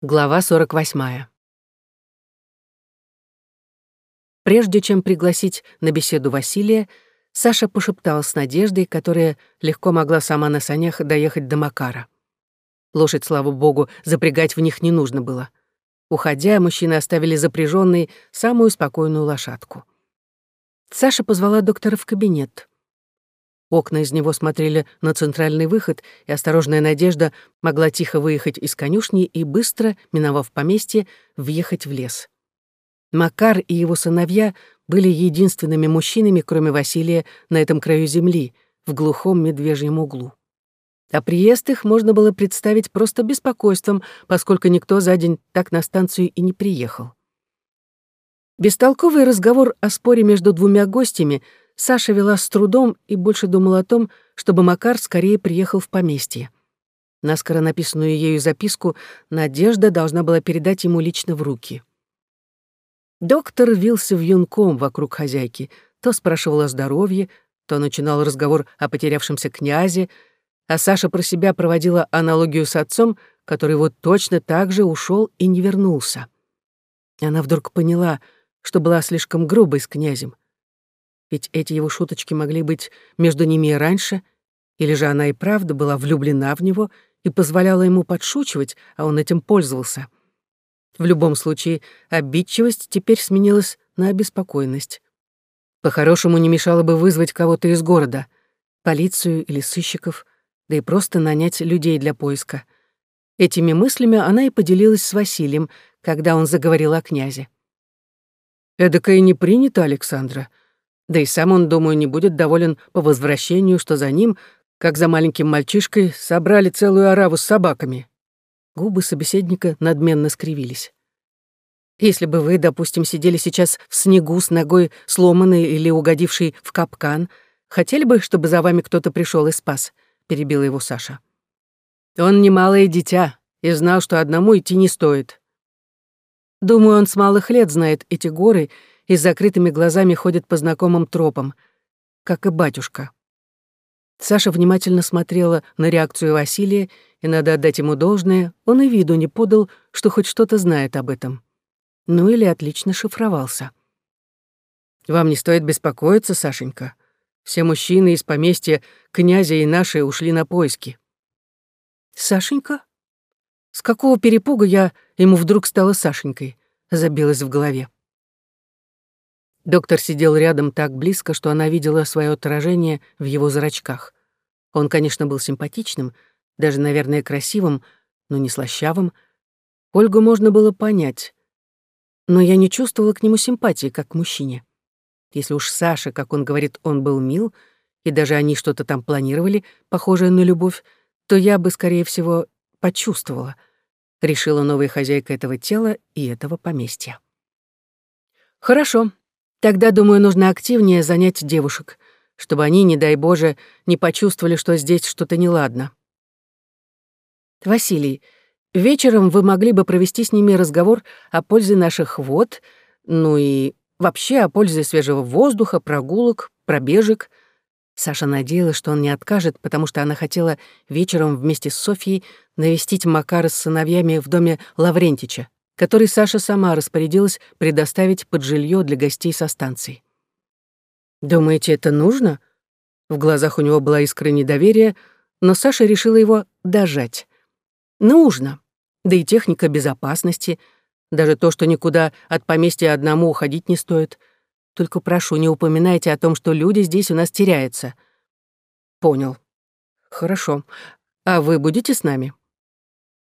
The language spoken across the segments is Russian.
Глава 48. Прежде чем пригласить на беседу Василия, Саша пошептал с Надеждой, которая легко могла сама на санях доехать до Макара. Лошадь, слава богу, запрягать в них не нужно было. Уходя, мужчины оставили запряженной самую спокойную лошадку. Саша позвала доктора в кабинет. Окна из него смотрели на центральный выход, и осторожная Надежда могла тихо выехать из конюшни и быстро, миновав поместье, въехать в лес. Макар и его сыновья были единственными мужчинами, кроме Василия, на этом краю земли, в глухом медвежьем углу. А приезд их можно было представить просто беспокойством, поскольку никто за день так на станцию и не приехал. Бестолковый разговор о споре между двумя гостями Саша вела с трудом и больше думала о том, чтобы Макар скорее приехал в поместье. Наскоро написанную ею записку Надежда должна была передать ему лично в руки. Доктор вился в юнком вокруг хозяйки, то спрашивал о здоровье, то начинал разговор о потерявшемся князе, а Саша про себя проводила аналогию с отцом, который вот точно так же ушел и не вернулся. Она вдруг поняла, что была слишком грубой с князем. Ведь эти его шуточки могли быть между ними и раньше, или же она и правда была влюблена в него и позволяла ему подшучивать, а он этим пользовался. В любом случае, обидчивость теперь сменилась на обеспокоенность. По-хорошему, не мешало бы вызвать кого-то из города, полицию или сыщиков, да и просто нанять людей для поиска. Этими мыслями она и поделилась с Василием, когда он заговорил о князе. «Эдакое не принято, Александра», да и сам он, думаю, не будет доволен по возвращению, что за ним, как за маленьким мальчишкой, собрали целую ораву с собаками. Губы собеседника надменно скривились. Если бы вы, допустим, сидели сейчас в снегу с ногой сломанной или угодившей в капкан, хотели бы, чтобы за вами кто-то пришел и спас?» — перебила его Саша. «Он не малое дитя и знал, что одному идти не стоит. Думаю, он с малых лет знает эти горы и с закрытыми глазами ходит по знакомым тропам, как и батюшка. Саша внимательно смотрела на реакцию Василия, и надо отдать ему должное, он и виду не подал, что хоть что-то знает об этом. Ну или отлично шифровался. «Вам не стоит беспокоиться, Сашенька. Все мужчины из поместья князя и наши ушли на поиски». «Сашенька? С какого перепуга я ему вдруг стала Сашенькой?» — забилась в голове. Доктор сидел рядом так близко, что она видела свое отражение в его зрачках. Он, конечно, был симпатичным, даже, наверное, красивым, но не слащавым. Ольгу можно было понять. Но я не чувствовала к нему симпатии, как к мужчине. Если уж Саша, как он говорит, он был мил, и даже они что-то там планировали, похожее на любовь, то я бы, скорее всего, почувствовала, решила новая хозяйка этого тела и этого поместья. «Хорошо», Тогда, думаю, нужно активнее занять девушек, чтобы они, не дай Боже, не почувствовали, что здесь что-то неладно. Василий, вечером вы могли бы провести с ними разговор о пользе наших вод, ну и вообще о пользе свежего воздуха, прогулок, пробежек. Саша надеялась, что он не откажет, потому что она хотела вечером вместе с Софьей навестить Макара с сыновьями в доме Лаврентича который Саша сама распорядилась предоставить под жилье для гостей со станции. «Думаете, это нужно?» В глазах у него была искра недоверия, но Саша решила его дожать. «Нужно. Да и техника безопасности. Даже то, что никуда от поместья одному уходить не стоит. Только прошу, не упоминайте о том, что люди здесь у нас теряются». «Понял. Хорошо. А вы будете с нами?»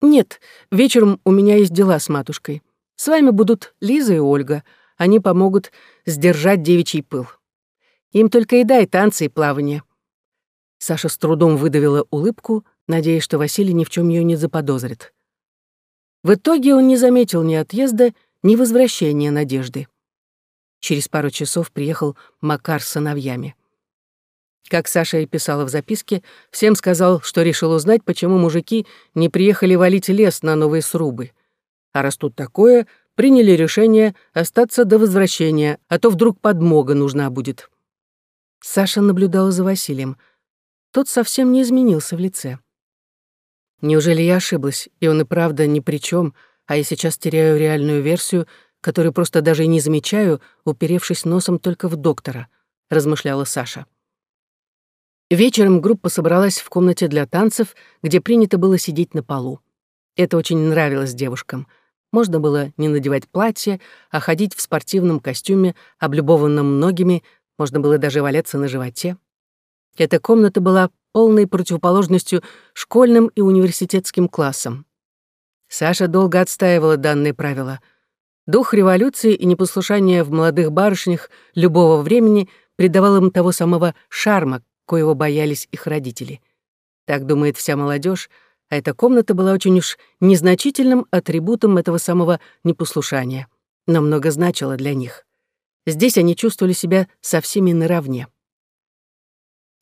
«Нет, вечером у меня есть дела с матушкой. С вами будут Лиза и Ольга. Они помогут сдержать девичий пыл. Им только еда и танцы, и плавание». Саша с трудом выдавила улыбку, надеясь, что Василий ни в чем ее не заподозрит. В итоге он не заметил ни отъезда, ни возвращения Надежды. Через пару часов приехал Макар с сыновьями. Как Саша и писала в записке, всем сказал, что решил узнать, почему мужики не приехали валить лес на новые срубы. А раз тут такое, приняли решение остаться до возвращения, а то вдруг подмога нужна будет. Саша наблюдала за Василием. Тот совсем не изменился в лице. Неужели я ошиблась, и он и правда ни при чем, а я сейчас теряю реальную версию, которую просто даже не замечаю, уперевшись носом только в доктора», — размышляла Саша. Вечером группа собралась в комнате для танцев, где принято было сидеть на полу. Это очень нравилось девушкам. Можно было не надевать платье, а ходить в спортивном костюме, облюбованном многими, можно было даже валяться на животе. Эта комната была полной противоположностью школьным и университетским классам. Саша долго отстаивала данные правила. Дух революции и непослушания в молодых барышнях любого времени придавал им того самого шарма, коего боялись их родители. Так думает вся молодежь, а эта комната была очень уж незначительным атрибутом этого самого непослушания, но много значила для них. Здесь они чувствовали себя со всеми наравне.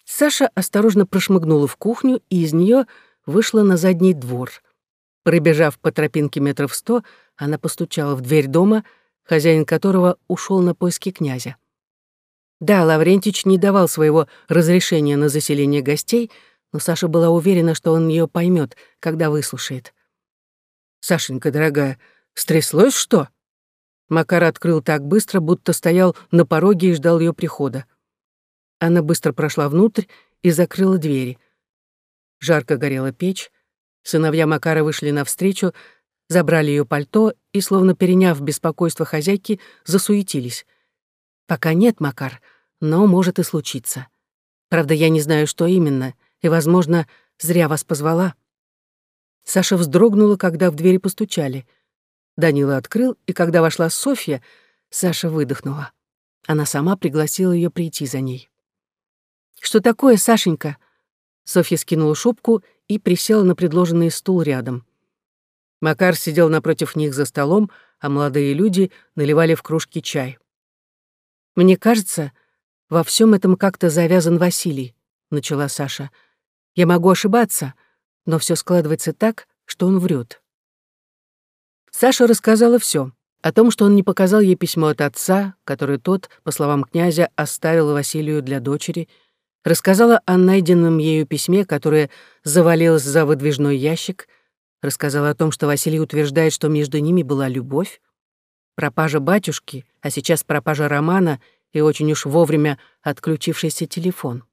Саша осторожно прошмыгнула в кухню, и из нее вышла на задний двор. Пробежав по тропинке метров сто, она постучала в дверь дома, хозяин которого ушел на поиски князя. Да, Лаврентич не давал своего разрешения на заселение гостей, но Саша была уверена, что он ее поймет, когда выслушает. «Сашенька, дорогая, стряслось что?» Макар открыл так быстро, будто стоял на пороге и ждал ее прихода. Она быстро прошла внутрь и закрыла двери. Жарко горела печь. Сыновья Макара вышли навстречу, забрали ее пальто и, словно переняв беспокойство хозяйки, засуетились. «Пока нет, Макар, но может и случиться. Правда, я не знаю, что именно, и, возможно, зря вас позвала». Саша вздрогнула, когда в двери постучали. Данила открыл, и когда вошла Софья, Саша выдохнула. Она сама пригласила ее прийти за ней. «Что такое, Сашенька?» Софья скинула шубку и присела на предложенный стул рядом. Макар сидел напротив них за столом, а молодые люди наливали в кружки чай. «Мне кажется, во всем этом как-то завязан Василий», — начала Саша. «Я могу ошибаться, но все складывается так, что он врет. Саша рассказала все о том, что он не показал ей письмо от отца, которое тот, по словам князя, оставил Василию для дочери — рассказала о найденном ею письме, которое завалилось за выдвижной ящик, рассказала о том, что Василий утверждает, что между ними была любовь, пропажа батюшки, а сейчас пропажа Романа и очень уж вовремя отключившийся телефон.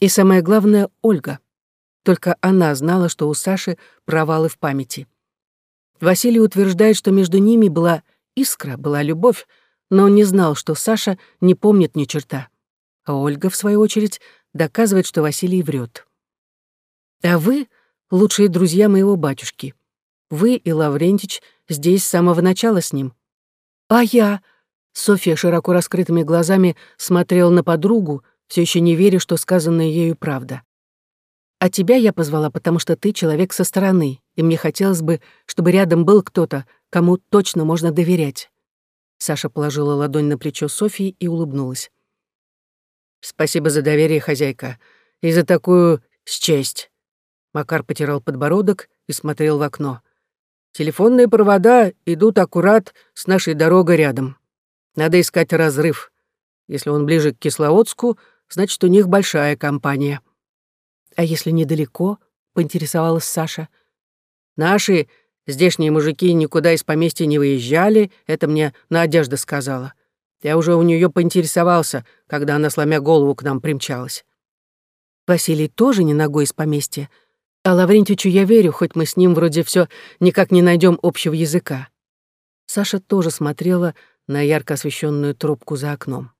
И самое главное — Ольга. Только она знала, что у Саши провалы в памяти. Василий утверждает, что между ними была искра, была любовь, но он не знал, что Саша не помнит ни черта. А Ольга, в свою очередь, доказывает, что Василий врет. А вы — лучшие друзья моего батюшки. Вы и Лаврентич здесь с самого начала с ним. А я... Софья широко раскрытыми глазами смотрела на подругу, все еще не веря, что сказанное ею правда. А тебя я позвала, потому что ты человек со стороны, и мне хотелось бы, чтобы рядом был кто-то, кому точно можно доверять. Саша положила ладонь на плечо Софьи и улыбнулась. Спасибо за доверие, хозяйка, и за такую счесть. Макар потирал подбородок и смотрел в окно. Телефонные провода идут аккурат с нашей дорогой рядом. Надо искать разрыв. Если он ближе к Кисловодску, значит, у них большая компания. А если недалеко, поинтересовалась Саша. Наши здешние мужики никуда из поместья не выезжали, это мне Надежда сказала. Я уже у нее поинтересовался, когда она, сломя голову, к нам примчалась. Василий тоже не ногой из поместья. А Лаврентичу я верю, хоть мы с ним вроде все никак не найдем общего языка. Саша тоже смотрела на ярко освещенную трубку за окном.